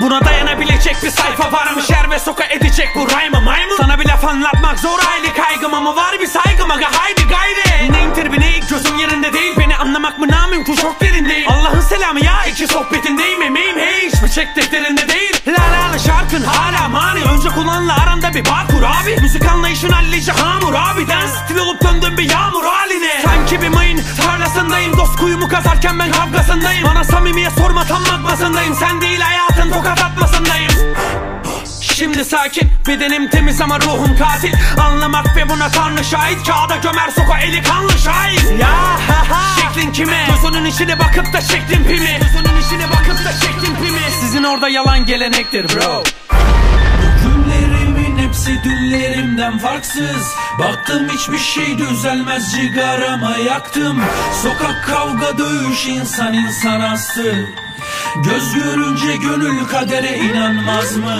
Buna dayanabilecek bir sayfa var mı? Şer ve soka edecek bu rhyme'ı. Maymun. Sana bir laf anlatmak zor hayli kaygım ama var bir saygım. Aga haydi gayri. Neyin tribine ilk gözüm yerinde değil. Beni anlamak mı namümkün çok derindeyim. Allah'ın selamı ya iki sohbetindeyim. Emeğim hey hiçbir çek defterinde değil. La la la şarkın hala mani. Önce kulağınla aranda bir bağ kur Müzik anlayışın hallice hamur abi Dans stil olup döndüm bir yağmur haline. Sanki bir mayın tarlasındayım Dost kuyumu kazarken ben kavgasındayım. Bana samimiye sorma tam makmasındayım Sen değil hayatın tokat atmasındayım. Şimdi sakin bedenim temiz ama ruhum katil. Anlamak ve buna tanrı şahit. Kağıda gömer soka eli kanlı şahit. Ya ha ha. Şeklin kime? Gözünün içine bakıp da şeklin pimi. Gözünün içine bakıp da şeklin pimi. Sizin orada yalan gelenektir bro hepsi dünlerimden farksız. Baktım hiçbir şey düzelmez cigarama yaktım. Sokak kavga dövüş insan insan astı. Göz görünce gönül kadere inanmaz mı?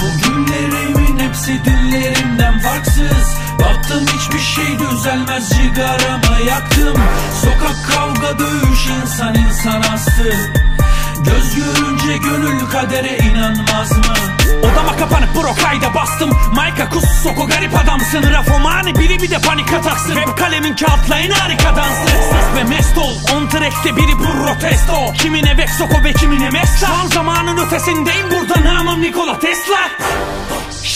Bugünlerimin hepsi dünlerimden farksız. Baktım hiçbir şey düzelmez cigarama yaktım. Sokak kavga dövüş insan insan astı Göz görünce gönül kadere inanmaz mı? Odama kapanıp bro kayda bastım. Mayka kus soko garip adamsın. Rafomani biri bir de panik ataksın. Web kalemin kağıtla en harika dansı. Sus ve mest ol. On track'te biri bu protesto. Kimine vek soko ve kimine mesla Son zamanın ötesindeyim. Burada namım Nikola Tesla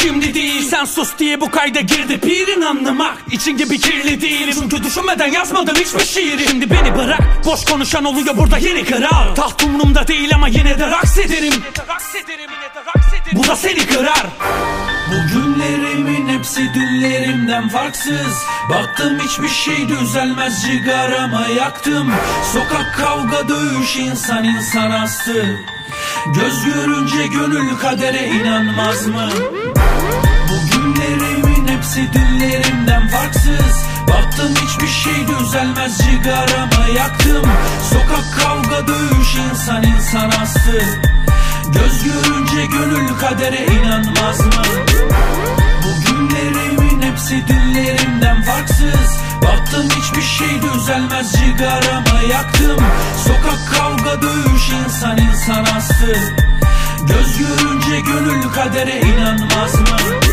Şimdi değil sen sus diye bu kayda girdi. Pirin anlamak için gibi kirli değilim. Çünkü düşünmeden yazmadım hiçbir şiiri. Şimdi beni bırak boş konuşan oluyor burada yeni kral. Taht umrumda değil ama yine de raks ederim. Bu da seni kırar. Bugünlerimin hepsi dünlerimden farksız. Baktım hiçbir şey düzelmez cigarama yaktım. Sokak kavga dövüş insan insan astı. Göz görünce gönül kadere inanmaz mı? Hepsi dünlerimden farksız. Baktım hiçbir şey düzelmez cigarama yaktım. Sokak kavga dövüş insan insan astı Göz görünce gönül kadere inanmaz mı? Bugünlerimin hepsi dünlerimden farksız. Baktım hiçbir şey düzelmez cigarama yaktım. Sokak kavga dövüş insan insan astı Göz görünce gönül kadere inanmaz mı?